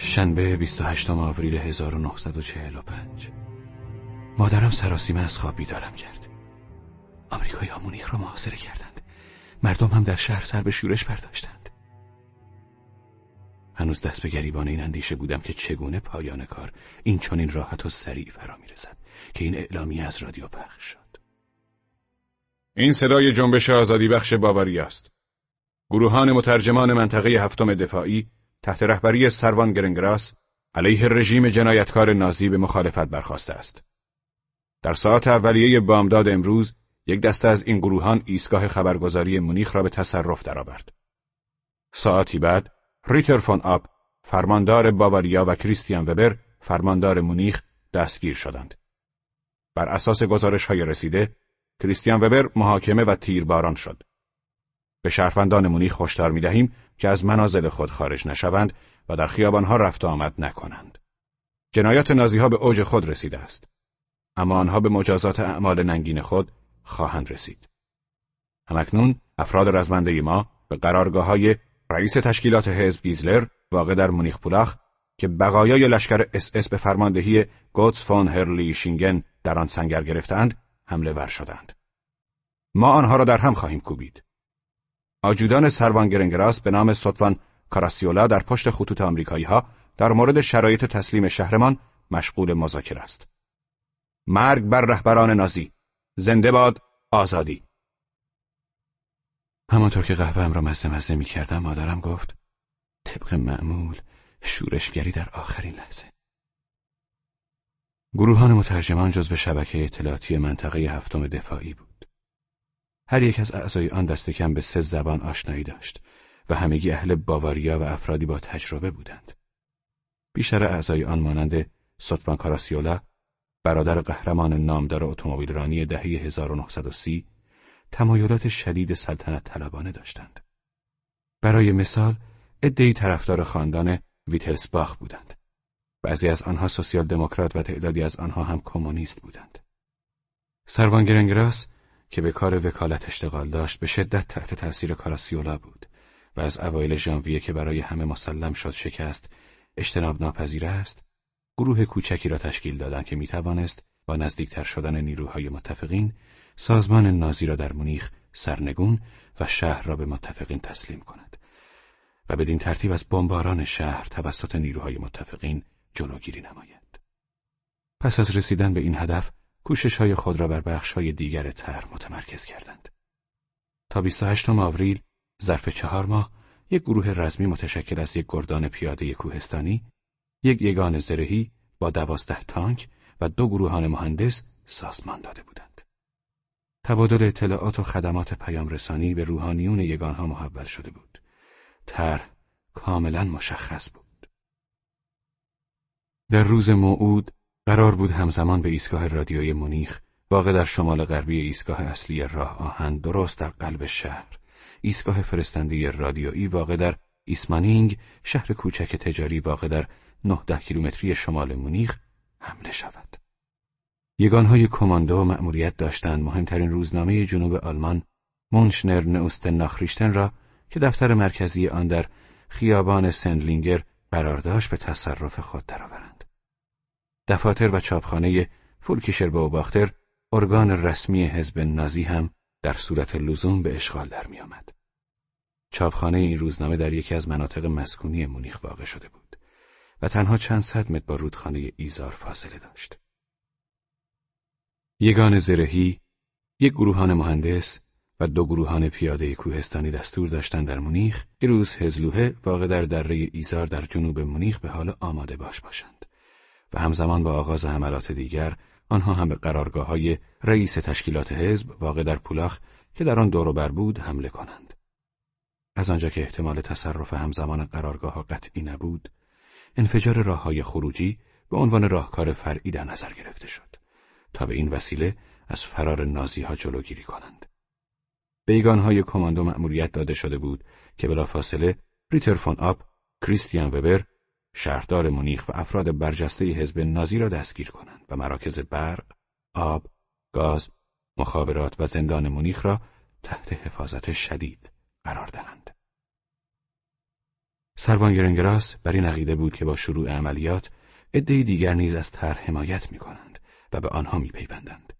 شنبه 28 آوریل 1945 مادرم سراسیمه از خواب بیدارم کرد. آمریکایی مونیخ را محاصره کردند. مردم هم در شهر سر به شورش برداشتند هنوز دست به گریبان این اندیشه بودم که چگونه پایان کار این چنین راحت و سریع فرا می‌رسد که این اعلامی از رادیو پخش شد. این صدای جنبش آزادی بخش باواری است. گروهان مترجمان منطقه هفتم دفاعی تحت رهبری سروان گرنگراس علیه رژیم جنایتکار نازی به مخالفت برخواسته است. در ساعت اولیه بامداد امروز یک دسته از این گروهان ایستگاه خبرگزاری مونیخ را به تصرف درآورد. ساعتی بعد ریتر فون آب فرماندار باواریا و کریستیان وبر فرماندار مونیخ دستگیر شدند. بر اساس گزارش های رسیده کریستیان وبر محاکمه و تیرباران شد. به شهروندان مونیخ هشدار می دهیم که از منازل خود خارج نشوند و در خیابانها رفت آمد نکنند. جنایات نازیها به اوج خود رسیده است. اما آنها به مجازات اعمال ننگین خود خواهند رسید. هم اکنون افراد رزمنده ما به قرارگاه های رئیس تشکیلات حزب گیزلر واقع در مونیخ پولاخ که بقایای لشکر اس اس به فرماندهی گوتس فون هرلی شینگن در آن سنگر گرفتند حمله ور شدند. ما آنها را در هم خواهیم کوبید. آجودان سروان گرنگراس به نام سطوان کاراسیولا در پشت خطوط آمریکایی ها در مورد شرایط تسلیم شهرمان مشغول مذاکره است. مرگ بر رهبران نازی. زنده باد. آزادی. همانطور که قهوهم را مزه مزه می کردم مادرم گفت طبق معمول شورشگری در آخرین لحظه. گروهان مترجمان جزو شبکه اطلاعاتی منطقه هفتم دفاعی بود. هر یک از اعضای آن دست کم به سه زبان آشنایی داشت و همگی اهل باواریا و افرادی با تجربه بودند. بیشتر اعضای آن مانند سطفان کاراسیولا، برادر قهرمان نامدار اتومبیل رانی دهه 1930 تمایلات شدید سلطنت طلبانه داشتند. برای مثال، ادهی طرفدار خاندان ویتلسباخ بودند. بعضی از آنها سوسیال دموکرات و تعدادی از آنها هم کمونیست بودند. سروانگرنگراس که به کار وکالت اشتغال داشت به شدت تحت تأثیر کاراسیولا بود و از اوایل ژانویه که برای همه مسلم شد شکست اجتناب ناپذیر است گروه کوچکی را تشکیل دادند که می‌توانست با نزدیکتر شدن نیروهای متفقین سازمان نازی را در مونیخ سرنگون و شهر را به متفقین تسلیم کند و بدین ترتیب از بمباران شهر توسط نیروهای متفقین جلوگیری نماید. پس از رسیدن به این هدف کوشش های خود را بر بخش های دیگر طرح متمرکز کردند. تا 28 آوریل ظرف چهار ماه یک گروه رزمی متشکل از یک گردان پیاده کوهستانی، یک یگان زرهی با دوازده تانک و دو گروهان مهندس سازمان داده بودند. تبادل اطلاعات و خدمات پیام رسانی به روحانیون یگانها محول شده بود. طرح کاملا مشخص بود. در روز موعود قرار بود همزمان به ایستگاه رادیوی مونیخ واقع در شمال غربی ایستگاه اصلی راه آهن درست در قلب شهر ایستگاه فرستنده رادیویی واقع در ایسمانینگ شهر کوچک تجاری واقع در 19 کیلومتری شمال مونیخ حمله شود. یگانهای کماندو و مأموریت داشتند مهمترین روزنامه جنوب آلمان مونشنر نوستن ناخریشتن را که دفتر مرکزی آن در خیابان سندلینگر قرار داشت به تصرف خود درآورند. دفاتر و چاپخانه فولکیشر و باختر ارگان رسمی حزب نازی هم در صورت لزوم به اشغال در می آمد. چاپخانه این روزنامه در یکی از مناطق مسکونی مونیخ واقع شده بود و تنها چند صد متر با رودخانه ایزار فاصله داشت. یگان زرهی، یک گروهان مهندس و دو گروهان پیاده کوهستانی دستور داشتند در مونیخ که روز هزلوه واقع در دره ایزار در جنوب مونیخ به حال آماده باش باشند. و همزمان با آغاز حملات دیگر آنها هم به قرارگاه های رئیس تشکیلات حزب واقع در پولاخ که در آن دور بود حمله کنند. از آنجا که احتمال تصرف همزمان قرارگاه ها قطعی نبود، انفجار راه های خروجی به عنوان راهکار فرعی در نظر گرفته شد تا به این وسیله از فرار نازی ها جلوگیری کنند. بیگان های کماندو مأموریت داده شده بود که بلافاصله ریتر فون آب، کریستیان وبر شهردار مونیخ و افراد برجسته حزب نازی را دستگیر کنند و مراکز برق، آب، گاز، مخابرات و زندان مونیخ را تحت حفاظت شدید قرار دهند. سروان گرنگراس بر این عقیده بود که با شروع عملیات عدهای دیگر نیز از طرح حمایت می کنند و به آنها می پیوندند.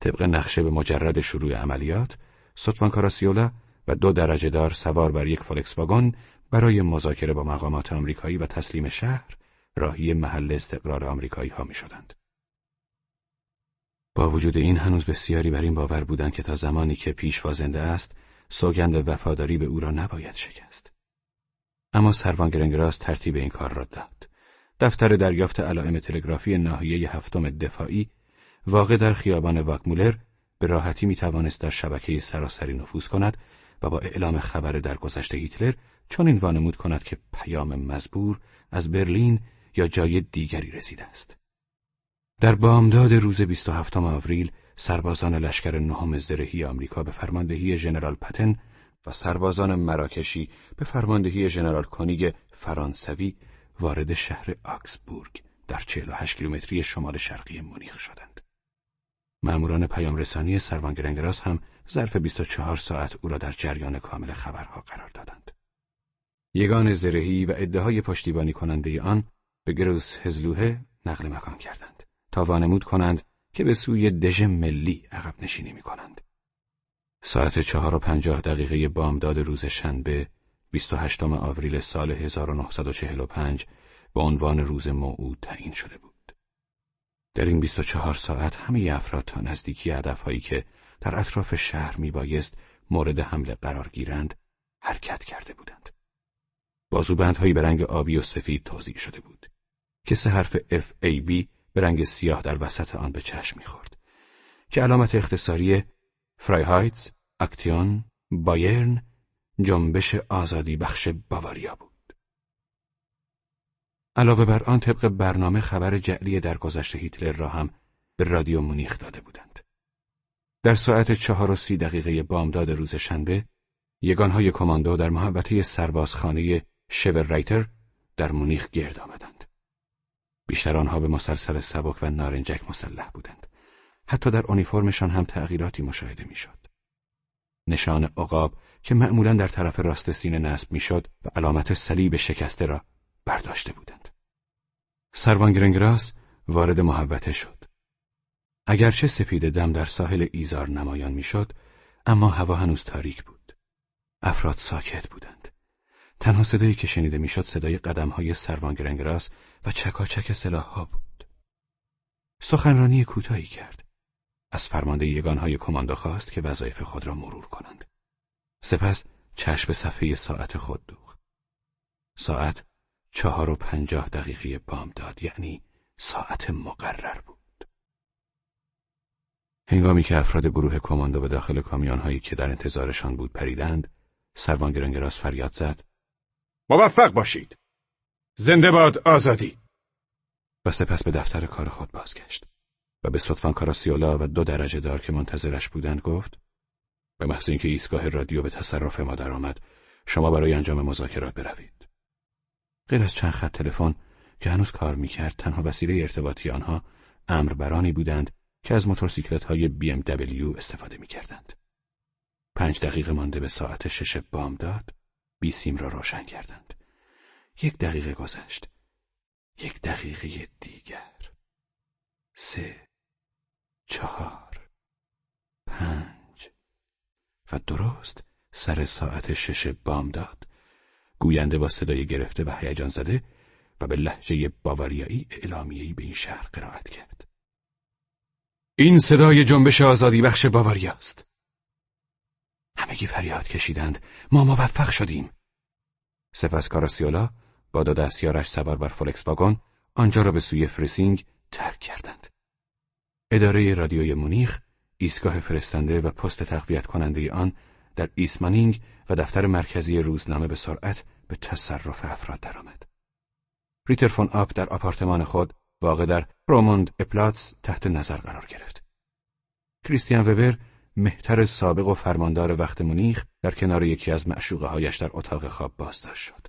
طبق نقشه به مجرد شروع عملیات، سطفان کاراسیولا و دو درجه دار سوار بر یک فولکس واگن برای مذاکره با مقامات آمریکایی و تسلیم شهر راهی محل استقرار آمریکایی ها می شدند. با وجود این هنوز بسیاری بر این باور بودند که تا زمانی که پیشوا زنده است سوگند وفاداری به او را نباید شکست. اما سروان گرنگراس ترتیب این کار را داد. دفتر دریافت علائم تلگرافی ناحیه هفتم دفاعی واقع در خیابان واکمولر به راحتی می توانست در شبکه سراسری نفوذ کند و با اعلام خبر درگذشت هیتلر چون این وانمود کند که پیام مزبور از برلین یا جای دیگری رسیده است. در بامداد روز 27 آوریل سربازان لشکر نهم زرهی آمریکا به فرماندهی ژنرال پتن و سربازان مراکشی به فرماندهی ژنرال کنیگ فرانسوی وارد شهر آکسبورگ در 48 کیلومتری شمال شرقی مونیخ شدند. ماموران پیام رسانی سروان گرنگراس هم ظرف 24 ساعت او را در جریان کامل خبرها قرار دادند. یگان زرهی و ادعای پشتیبانی کننده آن به گروس هزلوه نقل مکان کردند تا وانمود کنند که به سوی دژ ملی عقب نشینی می کنند. ساعت چهار و پنجاه دقیقه بامداد روز شنبه 28 آوریل سال 1945 به عنوان روز موعود تعیین شده بود. در این 24 ساعت همه افراد تا نزدیکی هدفهایی که در اطراف شهر میبایست مورد حمله قرار گیرند حرکت کرده بودند. بازوبندهایی به رنگ آبی و سفید توضیح شده بود که سه حرف FAB به رنگ سیاه در وسط آن به چشم می‌خورد که علامت اختصاری فرایهایتز، اکتیون، بایرن، جنبش آزادی بخش باواریا بود. علاوه بر آن طبق برنامه خبر جعلی درگذشت هیتلر را هم به رادیو مونیخ داده بودند. در ساعت چهار و سی دقیقه بامداد روز شنبه، یگانهای کماندو در محبته سربازخانه شور رایتر در مونیخ گرد آمدند. بیشتر آنها به مسلسل سبک و نارنجک مسلح بودند. حتی در اونیفرمشان هم تغییراتی مشاهده می‌شد. نشان عقاب که معمولا در طرف راست سینه نصب می‌شد و علامت صلیب شکسته را برداشته بودند. سروان گرنگراس وارد محوته شد. اگرچه سپید دم در ساحل ایزار نمایان می‌شد، اما هوا هنوز تاریک بود. افراد ساکت بودند. تنها صدایی که شنیده می‌شد صدای قدمهای سروان گرنگراس و چکاچک سلاحها بود. سخنرانی کوتاهی کرد. از فرمانده یگانهای کماندو خواست که وظایف خود را مرور کنند. سپس چشم به صفحه ساعت خود دوخت. ساعت چهار و پنجاه دقیقه بام داد یعنی ساعت مقرر بود. هنگامی که افراد گروه کماندو به داخل کامیونهایی که در انتظارشان بود پریدند، سروان گرنگراس فریاد زد. موفق باشید. زنده باد آزادی. و سپس به دفتر کار خود بازگشت. و به صدفان کاراسیولا و دو درجه دار که منتظرش بودند گفت به محض اینکه ایستگاه رادیو به تصرف ما درآمد شما برای انجام مذاکرات بروید غیر از چند خط تلفن که هنوز کار می‌کرد تنها وسیله ارتباطی آنها امربرانی بودند که از موتورسیکلت های ام استفاده می‌کردند. پنج دقیقه مانده به ساعت شش بامداد بی سیم را روشن کردند. یک دقیقه گذشت. یک دقیقه دیگر. سه چهار پنج. و درست سر ساعت شش بام داد. گوینده با صدای گرفته و هیجان زده و به لحجه باواریایی اعلامیه‌ای به این شهر قرائت کرد. این صدای جنبش آزادی بخش باواریاست همگی فریاد کشیدند ما موفق شدیم. سپس کاراسیولا با دو دستیارش سوار بر فولکس واگن آنجا را به سوی فرسینگ ترک کردند. اداره رادیوی مونیخ ایستگاه فرستنده و پست تقویت کننده آن در ایسمانینگ و دفتر مرکزی روزنامه به سرعت به تصرف افراد درآمد. ریتر فون آپ در آپارتمان خود واقع در روموند اپلاتس تحت نظر قرار گرفت. کریستیان وبر مهتر سابق و فرماندار وقت مونیخ در کنار یکی از معشوقه هایش در اتاق خواب بازداشت شد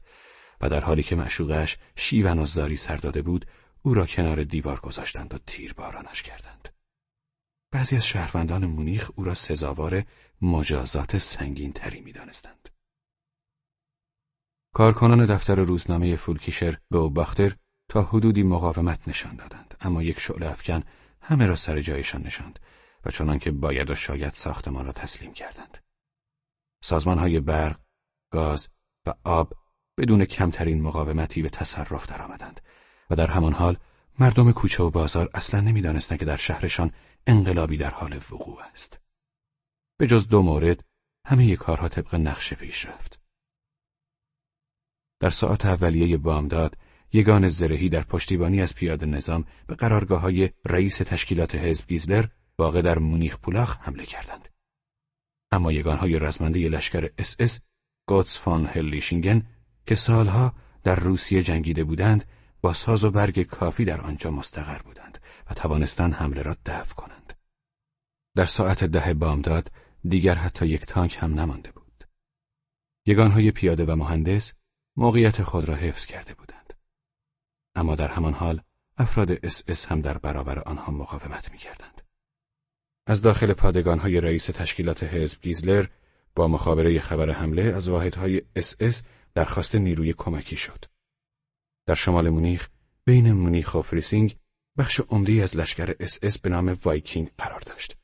و در حالی که معشوقهش شیون و زاری سر داده بود او را کنار دیوار گذاشتند و تیر بارانش کردند. بعضی از شهروندان مونیخ او را سزاوار مجازات سنگین تری می دانستند. کارکنان دفتر روزنامه فولکیشر به اوباختر تا حدودی مقاومت نشان دادند اما یک شعله افکن همه را سر جایشان نشاند و چنان که باید و شاید ساختمان را تسلیم کردند. سازمان های برق، گاز و آب بدون کمترین مقاومتی به تصرف درآمدند و در همان حال مردم کوچه و بازار اصلا نمی‌دانستند که در شهرشان انقلابی در حال وقوع است. به جز دو مورد همه کارها طبق نقشه پیش رفت. در ساعت اولیه بامداد یگان زرهی در پشتیبانی از پیاده نظام به قرارگاه های رئیس تشکیلات حزب گیزلر واقع در مونیخ پولاخ حمله کردند. اما یگانهای رزمنده لشکر اس اس گوتس فون برلیشینگن که سالها در روسیه جنگیده بودند با ساز و برگ کافی در آنجا مستقر بودند و توانستند حمله را دفع کنند. در ساعت ده بامداد دیگر حتی یک تانک هم نمانده بود. یگانهای پیاده و مهندس موقعیت خود را حفظ کرده بودند. اما در همان حال افراد اس اس هم در برابر آنها مقاومت می کردند. از داخل پادگانهای رئیس تشکیلات حزب گیزلر با مخابره خبر حمله از واحدهای اس اس درخواست نیروی کمکی شد. در شمال مونیخ بین مونیخ و فریسینگ بخش عمده‌ای از لشکر اس اس به نام وایکینگ قرار داشت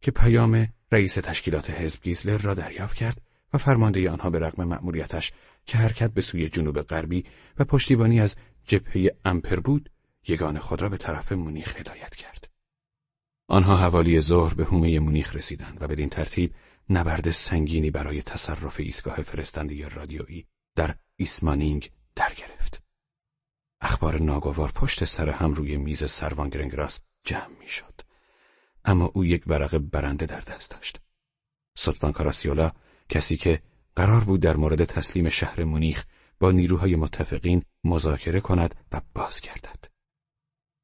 که پیام رئیس تشکیلات حزب گیزلر را دریافت کرد و فرمانده آنها به رغم مأموریتش که حرکت به سوی جنوب غربی و پشتیبانی از جبهه امپر بود یگان خود را به طرف مونیخ هدایت کرد. آنها حوالی ظهر به حومه مونیخ رسیدند و بدین ترتیب نبرد سنگینی برای تصرف ایستگاه فرستنده رادیویی در ایسمانینگ در گرفت. اخبار ناگوار پشت سر هم روی میز سروان گرنگراس جمع می‌شد. اما او یک ورق برنده در دست داشت. سطفان کاراسیولا کسی که قرار بود در مورد تسلیم شهر مونیخ با نیروهای متفقین مذاکره کند و باز گردد.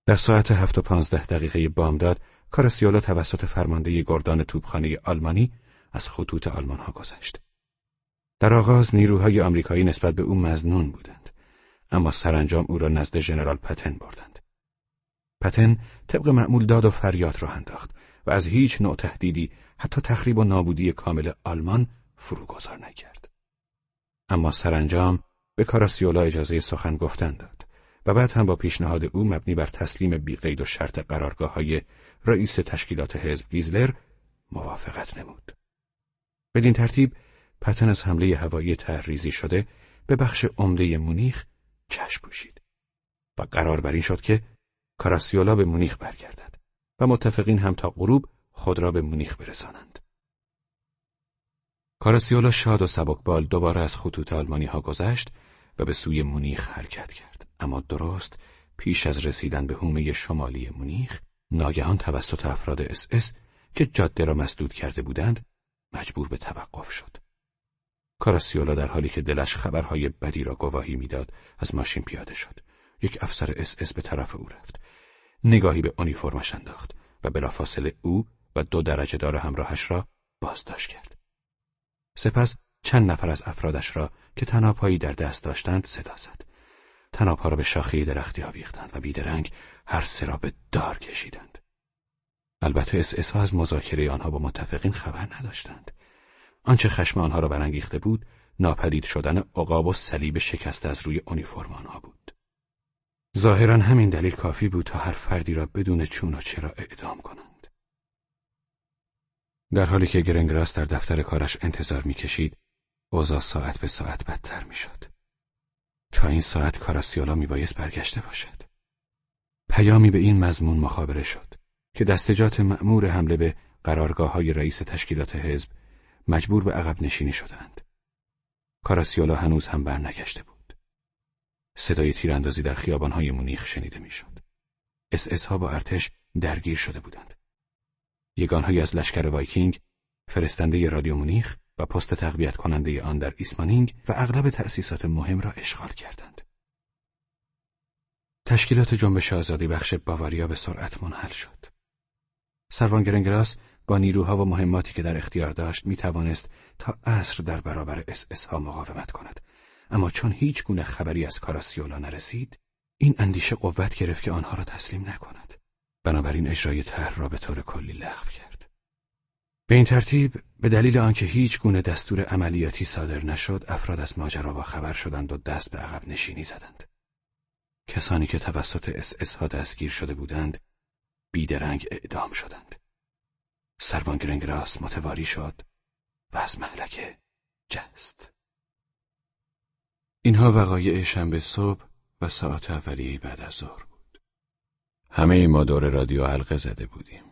در ساعت هفت و پانزده دقیقه بامداد کاراسیولا توسط فرمانده گردان توپخانه آلمانی از خطوط آلمان ها گذشت. در آغاز نیروهای آمریکایی نسبت به او مزنون بودند اما سرانجام او را نزد ژنرال پتن بردند. پتن طبق معمول داد و فریاد را انداخت و از هیچ نوع تهدیدی حتی تخریب و نابودی کامل آلمان فروگذار نکرد. اما سرانجام به کاراسیولا اجازه سخن گفتن داد و بعد هم با پیشنهاد او مبنی بر تسلیم بیقید و شرط قرارگاه های رئیس تشکیلات حزب گیزلر موافقت نمود. بدین ترتیب پتن از حمله هوایی تحریزی شده به بخش عمده مونیخ چشم پوشید و قرار بر این شد که کاراسیولا به مونیخ برگردد و متفقین هم تا غروب خود را به مونیخ برسانند. کاراسیولا شاد و سبکبال دوباره از خطوط آلمانی ها گذشت و به سوی مونیخ حرکت کرد اما درست پیش از رسیدن به حومه شمالی مونیخ ناگهان توسط افراد اس اس که جاده را مسدود کرده بودند مجبور به توقف شد. کاراسیولا در حالی که دلش خبرهای بدی را گواهی می‌داد از ماشین پیاده شد. یک افسر اس اس به طرف او رفت. نگاهی به اونیفرمش انداخت و بلافاصله او و دو درجه دار همراهش را بازداشت کرد. سپس چند نفر از افرادش را که تنابهایی در دست داشتند صدا زد. تنابها را به شاخه درختی آویختند و بیدرنگ هر سه را به دار کشیدند. البته اس ها از مذاکره آنها با متفقین خبر نداشتند. آنچه خشم آنها را برانگیخته بود، ناپدید شدن عقاب و صلیب شکسته از روی اونیفرم آنها بود. ظاهرا همین دلیل کافی بود تا هر فردی را بدون چون و چرا اعدام کنند. در حالی که گرنگراس در دفتر کارش انتظار می‌کشید، اوضاع ساعت به ساعت بدتر می‌شد. تا این ساعت کاراسیولا میبایست برگشته باشد. پیامی به این مضمون مخابره شد که دستجات مأمور حمله به قرارگاه های رئیس تشکیلات حزب مجبور به عقب نشینی شدند. کاراسیولا هنوز هم برنگشته بود. صدای تیراندازی در خیابانهای مونیخ شنیده می‌شد. اس ها با ارتش درگیر شده بودند. یگانهایی از لشکر وایکینگ، فرستنده رادیو مونیخ و پست تقویت کننده آن در ایسمانینگ و اغلب تأسیسات مهم را اشغال کردند. تشکیلات جنبش آزادی بخش باواریا به سرعت منحل شد. سروان گرنگراس با نیروها و مهماتی که در اختیار داشت می توانست تا عصر در برابر اس اس ها مقاومت کند. اما چون هیچ گونه خبری از کاراسیولا نرسید این اندیشه قوت گرفت که آنها را تسلیم نکند. بنابراین اجرای طرح را به طور کلی لغو کرد. به این ترتیب به دلیل آنکه هیچ گونه دستور عملیاتی صادر نشد افراد از ماجرا با خبر شدند و دست به عقب نشینی زدند. کسانی که توسط اس ها دستگیر شده بودند بیدرنگ اعدام شدند. سروان گرنگراس متواری شد و از محلکه جست اینها وقایع شنبه صبح و ساعت اولیه بعد از ظهر بود همه ما دور رادیو حلقه زده بودیم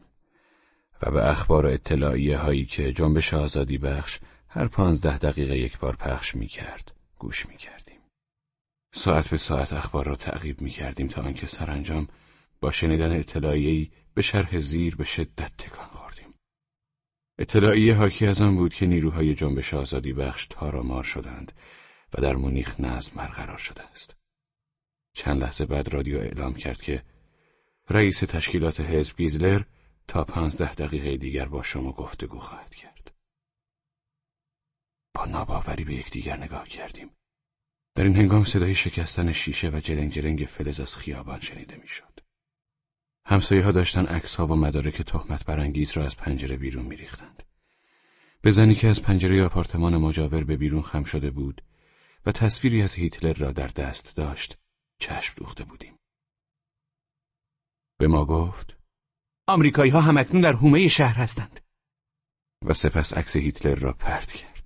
و به اخبار و اطلاعیه هایی که جنبش آزادی بخش هر پانزده دقیقه یک بار پخش می کرد گوش می کردیم. ساعت به ساعت اخبار را تعقیب می کردیم تا آنکه سرانجام با شنیدن اطلاعیه‌ای به شرح زیر به شدت تکان خوردیم. اطلاعیه حاکی از آن بود که نیروهای جنبش آزادی بخش تارامار شدند و در مونیخ نظم برقرار شده است. چند لحظه بعد رادیو اعلام کرد که رئیس تشکیلات حزب گیزلر تا پانزده دقیقه دیگر با شما گفتگو خواهد کرد. با ناباوری به یکدیگر نگاه کردیم. در این هنگام صدای شکستن شیشه و جلنگ جلنگ فلز از خیابان شنیده می‌شد. همسایه ها داشتن عکس ها و مدارک تهمت برانگیز را از پنجره بیرون میریختند. به زنی که از پنجره آپارتمان مجاور به بیرون خم شده بود و تصویری از هیتلر را در دست داشت چشم دوخته بودیم. به ما گفت آمریکایی ها همکنون در حومه شهر هستند. و سپس عکس هیتلر را پرت کرد.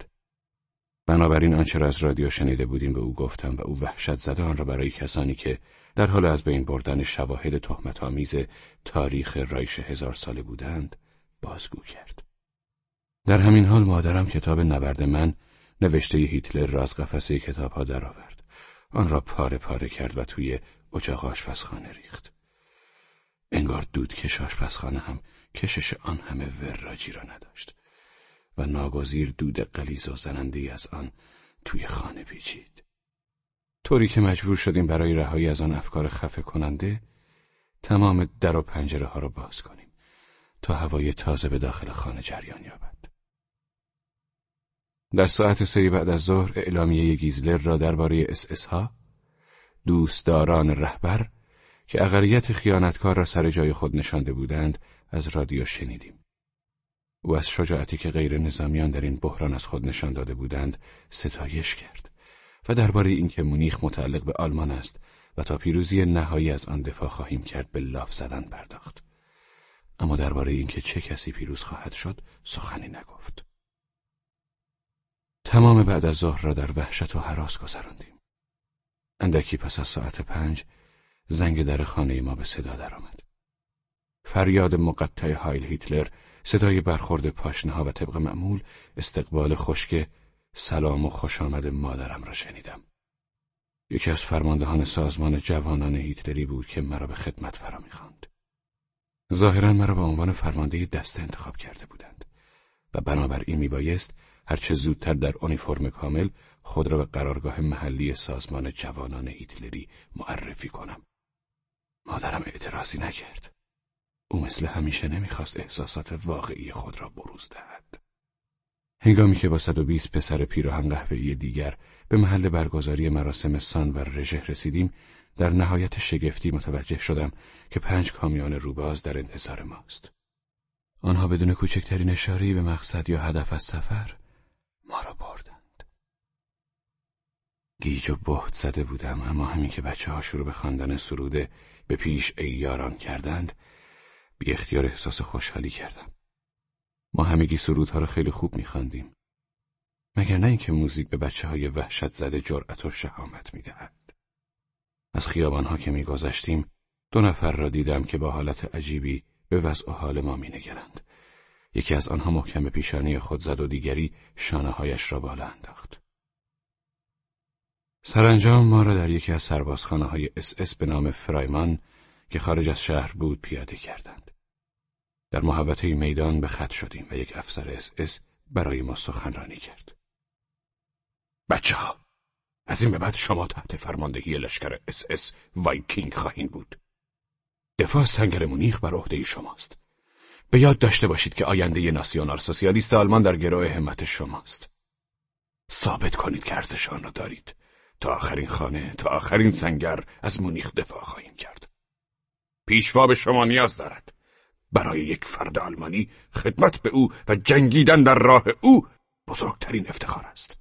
بنابراین آنچه را از رادیو شنیده بودیم به او گفتم و او وحشت زده آن را برای کسانی که در حال از بین بردن شواهد تهمتآمیز تاریخ رایش هزار ساله بودند بازگو کرد. در همین حال مادرم کتاب نبرد من نوشته هیتلر را از قفسه کتابها درآورد. آن را پاره پاره کرد و توی اجاق آشپزخانه ریخت. انگار دود کش آشپزخانه هم کشش آن همه وراجی را نداشت و ناگزیر دود قلیز و زننده از آن توی خانه پیچید. طوری که مجبور شدیم برای رهایی از آن افکار خفه کننده تمام در و پنجره ها را باز کنیم تا هوای تازه به داخل خانه جریان یابد. در ساعت سه بعد از ظهر اعلامیه گیزلر را درباره اس اس ها دوستداران رهبر که اقلیت خیانتکار را سر جای خود نشانده بودند از رادیو شنیدیم. او از شجاعتی که غیر نظامیان در این بحران از خود نشان داده بودند ستایش کرد و درباره اینکه مونیخ متعلق به آلمان است و تا پیروزی نهایی از آن دفاع خواهیم کرد به لاف زدن پرداخت. اما درباره اینکه چه کسی پیروز خواهد شد سخنی نگفت. تمام بعد از ظهر را در وحشت و حراس گذراندیم. اندکی پس از ساعت پنج زنگ در خانه ما به صدا درآمد. فریاد مقطع هایل هیتلر، صدای برخورد پاشنه و طبق معمول استقبال خشک سلام و خوش آمد مادرم را شنیدم. یکی از فرماندهان سازمان جوانان هیتلری بود که مرا به خدمت فرا می‌خواند. ظاهرا مرا به عنوان فرمانده دسته انتخاب کرده بودند و بنابراین میبایست هرچه زودتر در اونیفرم کامل خود را به قرارگاه محلی سازمان جوانان هیتلری معرفی کنم. مادرم اعتراضی نکرد. او مثل همیشه نمی‌خواست احساسات واقعی خود را بروز دهد. هنگامی که با 120 پسر پیراهن قهوه‌ای دیگر به محل برگزاری مراسم سان و رژه رسیدیم، در نهایت شگفتی متوجه شدم که پنج کامیون روباز در انتظار ماست. آنها بدون کوچکترین اشاره‌ای به مقصد یا هدف از سفر ما را بردند. گیج و بهت زده بودم اما همین که بچه ها شروع به خواندن سروده به پیش ای یاران کردند بی اختیار احساس خوشحالی کردم. ما همگی سرودها را خیلی خوب میخواندیم. مگر نه اینکه موزیک به بچه های وحشت زده جرأت و شهامت می‌دهد. از خیابانها که میگذشتیم دو نفر را دیدم که با حالت عجیبی به وضع و حال ما مینگرند. یکی از آنها محکم پیشانی خود زد و دیگری شانه هایش را بالا انداخت. سرانجام ما را در یکی از سربازخانه های اس اس به نام فرایمان که خارج از شهر بود پیاده کردند. در محوطه میدان به خط شدیم و یک افسر اس اس برای ما سخنرانی کرد. بچه ها، از این به بعد شما تحت فرماندهی لشکر اس اس وایکینگ خواهید بود. دفاع سنگر مونیخ بر عهده شماست. به یاد داشته باشید که آینده ناسیونال سوسیالیست آلمان در گرو همت شماست. ثابت کنید که ارزشش را دارید. تا آخرین خانه، تا آخرین سنگر از مونیخ دفاع خواهیم کرد. پیشوا به شما نیاز دارد. برای یک فرد آلمانی خدمت به او و جنگیدن در راه او بزرگترین افتخار است.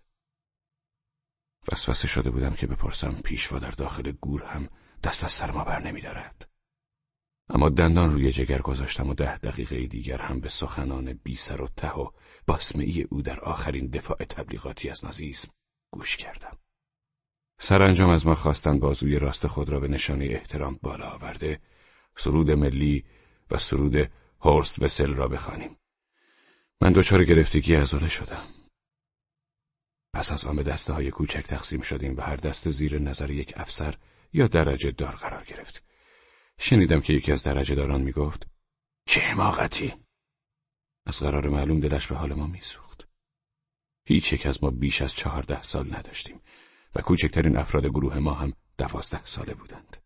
وسوسه شده بودم که بپرسم پیشوا در داخل گور هم دست از سر ما بر نمیدارد. اما دندان روی جگر گذاشتم و ده دقیقه دیگر هم به سخنان بی سر و ته و باسمعی او در آخرین دفاع تبلیغاتی از نازیسم گوش کردم. سرانجام از ما خواستند بازوی راست خود را به نشانه احترام بالا آورده سرود ملی و سرود هورست وسل را بخوانیم. من دچار گرفتگی ازوله شدم. پس از آن به دسته های کوچک تقسیم شدیم و هر دسته زیر نظر یک افسر یا درجه دار قرار گرفت. شنیدم که یکی از درجه داران می گفت چه حماقتی از قرار معلوم دلش به حال ما میسوخت. هیچ یک از ما بیش از چهارده سال نداشتیم و کوچکترین افراد گروه ما هم دوازده ساله بودند.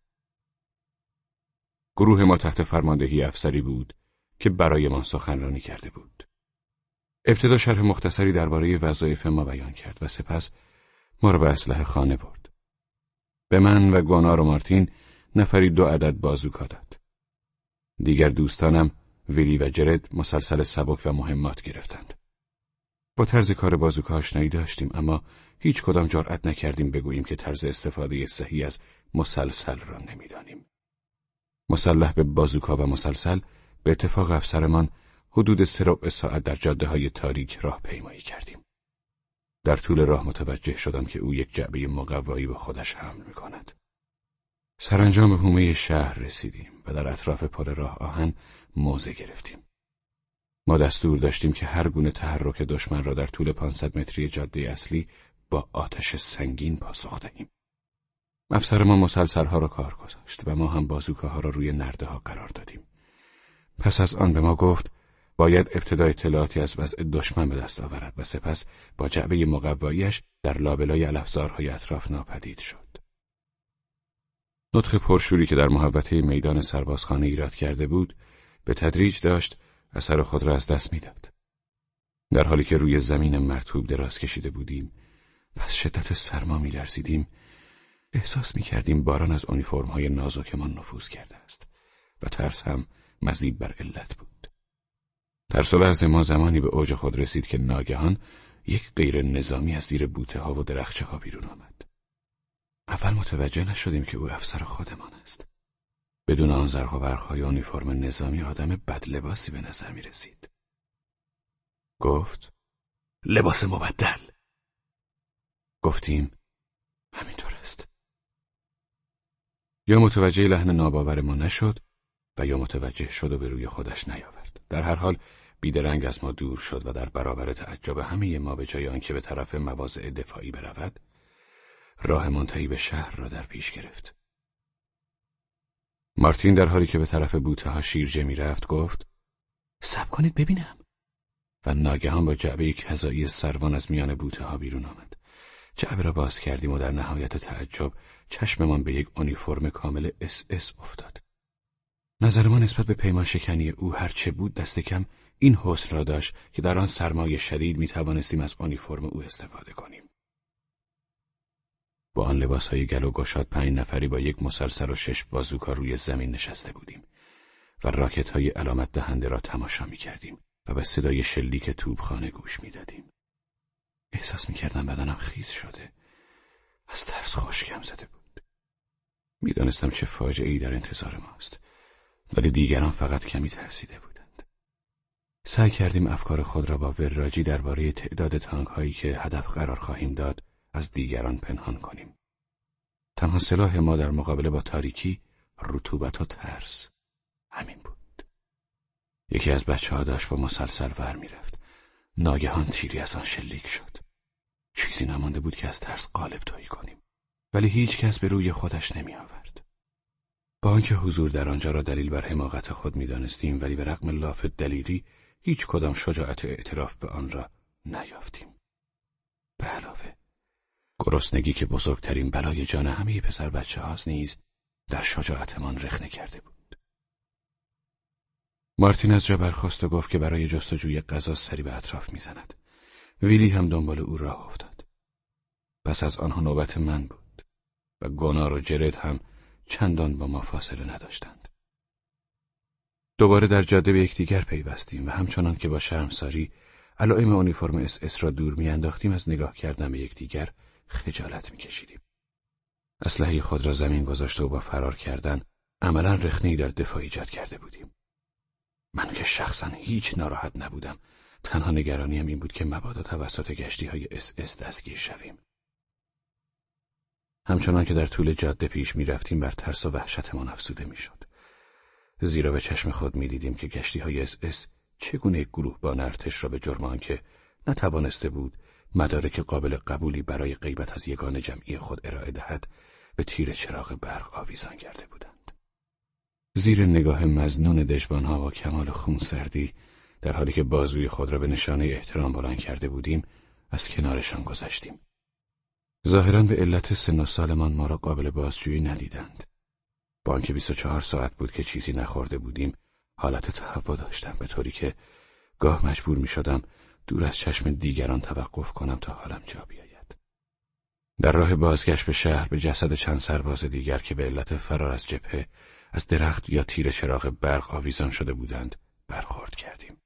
گروه ما تحت فرماندهی افسری بود که برای ما سخنرانی کرده بود. ابتدا شرح مختصری درباره وظایف ما بیان کرد و سپس ما را به اسلحه خانه برد. به من و گونار و مارتین نفری دو عدد بازوکا داد. دیگر دوستانم ویلی و جرد مسلسل سبک و مهمات گرفتند. با طرز کار بازوکا آشنایی داشتیم اما هیچ کدام جرأت نکردیم بگوییم که طرز استفاده صحیح از مسلسل را نمی‌دانیم. مسلح به بازوکا و مسلسل به اتفاق افسرمان حدود سه ساعت در جاده های تاریک راه پیمایی کردیم. در طول راه متوجه شدم که او یک جعبه مقوایی به خودش حمل می کند. سرانجام به حومه شهر رسیدیم و در اطراف پل راه آهن موضع گرفتیم. ما دستور داشتیم که هر گونه تحرک دشمن را در طول 500 متری جاده اصلی با آتش سنگین پاسخ دهیم. افسر ما مسلسلها را کار گذاشت و ما هم بازوکاها را روی نرده ها قرار دادیم. پس از آن به ما گفت باید ابتدای اطلاعاتی از وضع دشمن به دست آورد و سپس با جعبه مقواییش در لابلای علفزارهای اطراف ناپدید شد. نطخ پرشوری که در محوطه میدان سربازخانه ایراد کرده بود به تدریج داشت اثر خود را از دست می‌داد. در حالی که روی زمین مرتوب دراز کشیده بودیم از شدت سرما میلرزیدیم احساس می‌کردیم باران از های نازکمان نفوذ کرده است و ترس هم مزید بر علت بود. ترس و لحظه ما زمانی به اوج خود رسید که ناگهان یک غیر نظامی از زیر بوته ها و درخچه ها بیرون آمد. اول متوجه نشدیم که او افسر خودمان است. بدون آن زرق و برقهای اونیفرم نظامی آدم بد لباسی به نظر می رسید. گفت لباس مبدل. گفتیم همینطور است. یا متوجه لحن ناباور ما نشد و یا متوجه شد و به روی خودش نیاورد. در هر حال بیدرنگ از ما دور شد و در برابر تعجب همه ما به جای آنکه به طرف مواضع دفاعی برود راه منتهی به شهر را در پیش گرفت. مارتین در حالی که به طرف بوته ها شیرجه می رفت گفت سب کنید ببینم و ناگهان با جعبه کذایی سروان از میان بوته ها بیرون آمد. جعبه را باز کردیم و در نهایت تعجب چشممان به یک اونیفرم کامل اس اس افتاد. نظر ما نسبت به پیمان شکنی او هرچه بود دست کم این حسن را داشت که در آن سرمایه شدید می توانستیم از اونیفرم او استفاده کنیم. با آن لباس های گل و گشاد پنج نفری با یک مسلسل و شش بازوکا روی زمین نشسته بودیم و راکت های علامت دهنده را تماشا می کردیم و به صدای شلیک توبخانه گوش می دادیم. احساس می کردم بدنم خیز شده. از ترس خشکم زده بود. می‌دانستم چه فاجعه ای در انتظار ماست. ولی دیگران فقط کمی ترسیده بودند. سعی کردیم افکار خود را با وراجی درباره تعداد تانک هایی که هدف قرار خواهیم داد از دیگران پنهان کنیم. تنها سلاح ما در مقابله با تاریکی رطوبت و ترس همین بود. یکی از بچه ها داشت با مسلسل ور می‌رفت. ناگهان تیری از آن شلیک شد. چیزی نمانده بود که از ترس قالب تویی کنیم. ولی هیچ کس به روی خودش نمی آورد. با آنکه حضور در آنجا را دلیل بر حماقت خود می‌دانستیم ولی به رغم لاف دلیری هیچ کدام شجاعت اعتراف به آن را نیافتیم. به علاوه گرسنگی که بزرگترین بلای جان همه پسر بچه هاست نیز در شجاعتمان رخنه کرده بود. مارتین از جا برخواست و گفت که برای جستجوی غذا سری به اطراف می‌زند. ویلی هم دنبال او راه افتاد. پس از آنها نوبت من بود و گونار و جرد هم چندان با ما فاصله نداشتند. دوباره در جاده به یکدیگر پیوستیم و همچنان که با شرمساری علائم اونیفرم اس اس را دور میانداختیم از نگاه کردن به یکدیگر خجالت میکشیدیم. اسلحه خود را زمین گذاشته و با فرار کردن عملا رخنهای در دفاع ایجاد کرده بودیم. من که شخصا هیچ ناراحت نبودم. تنها نگرانیم این بود که مبادا توسط گشتی های اس اس دستگیر شویم. همچنان که در طول جاده پیش می رفتیم بر ترس و وحشتمان افزوده می شد. زیرا به چشم خود می دیدیم که گشتی های اس اس چگونه گروه با نرتش را به جرمان که نتوانسته بود مدارک قابل قبولی برای غیبت از یگان جمعی خود ارائه دهد به تیر چراغ برق آویزان کرده بودند. زیر نگاه مزنون دشبانها با کمال خونسردی در حالی که بازوی خود را به نشانه احترام بلند کرده بودیم از کنارشان گذشتیم. ظاهرا به علت سن و سالمان ما را قابل بازجویی ندیدند. با آنکه 24 ساعت بود که چیزی نخورده بودیم حالت تهوع داشتم به طوری که گاه مجبور می شدم دور از چشم دیگران توقف کنم تا حالم جا بیاید. در راه بازگشت به شهر به جسد چند سرباز دیگر که به علت فرار از جبهه از درخت یا تیر چراغ برق آویزان شده بودند برخورد کردیم.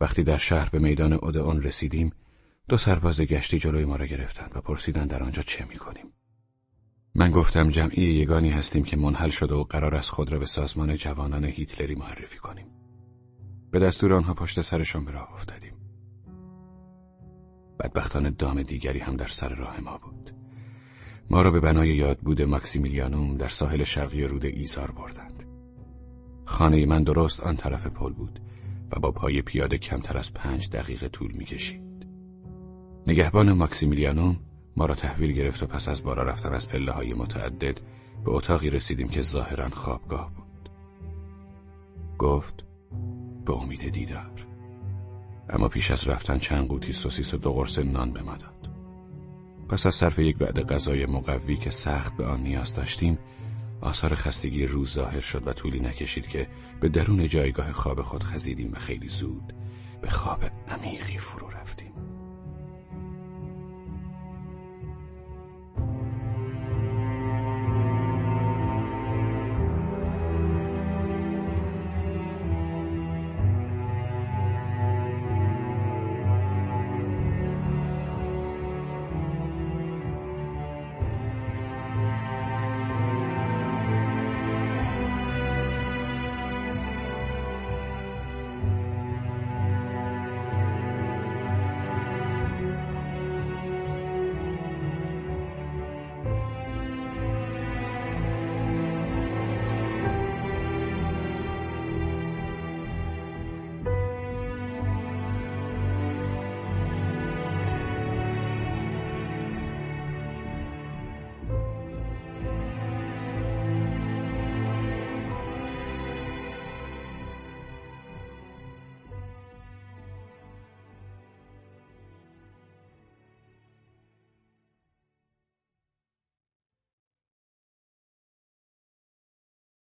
وقتی در شهر به میدان اودئون رسیدیم دو سرباز گشتی جلوی ما را گرفتند و پرسیدند در آنجا چه می‌کنیم. من گفتم جمعی یگانی هستیم که منحل شده و قرار است خود را به سازمان جوانان هیتلری معرفی کنیم. به دستور آنها پشت سرشان به راه افتادیم. بدبختان دام دیگری هم در سر راه ما بود. ما را به بنای یاد بود ماکسیمیلیانوم در ساحل شرقی رود ایزار بردند. خانه من درست آن طرف پل بود و با پای پیاده کمتر از پنج دقیقه طول می‌کشید. نگهبان ماکسیمیلیانوم ما را تحویل گرفت و پس از بارا رفتن از پله های متعدد به اتاقی رسیدیم که ظاهرا خوابگاه بود. گفت به امید دیدار. اما پیش از رفتن چند قوطی سوسیس و دو قرص نان به ما داد. پس از صرف یک وعده غذای مقوی که سخت به آن نیاز داشتیم آثار خستگی روز ظاهر شد و طولی نکشید که به درون جایگاه خواب خود خزیدیم و خیلی زود به خواب عمیقی فرو رفتیم.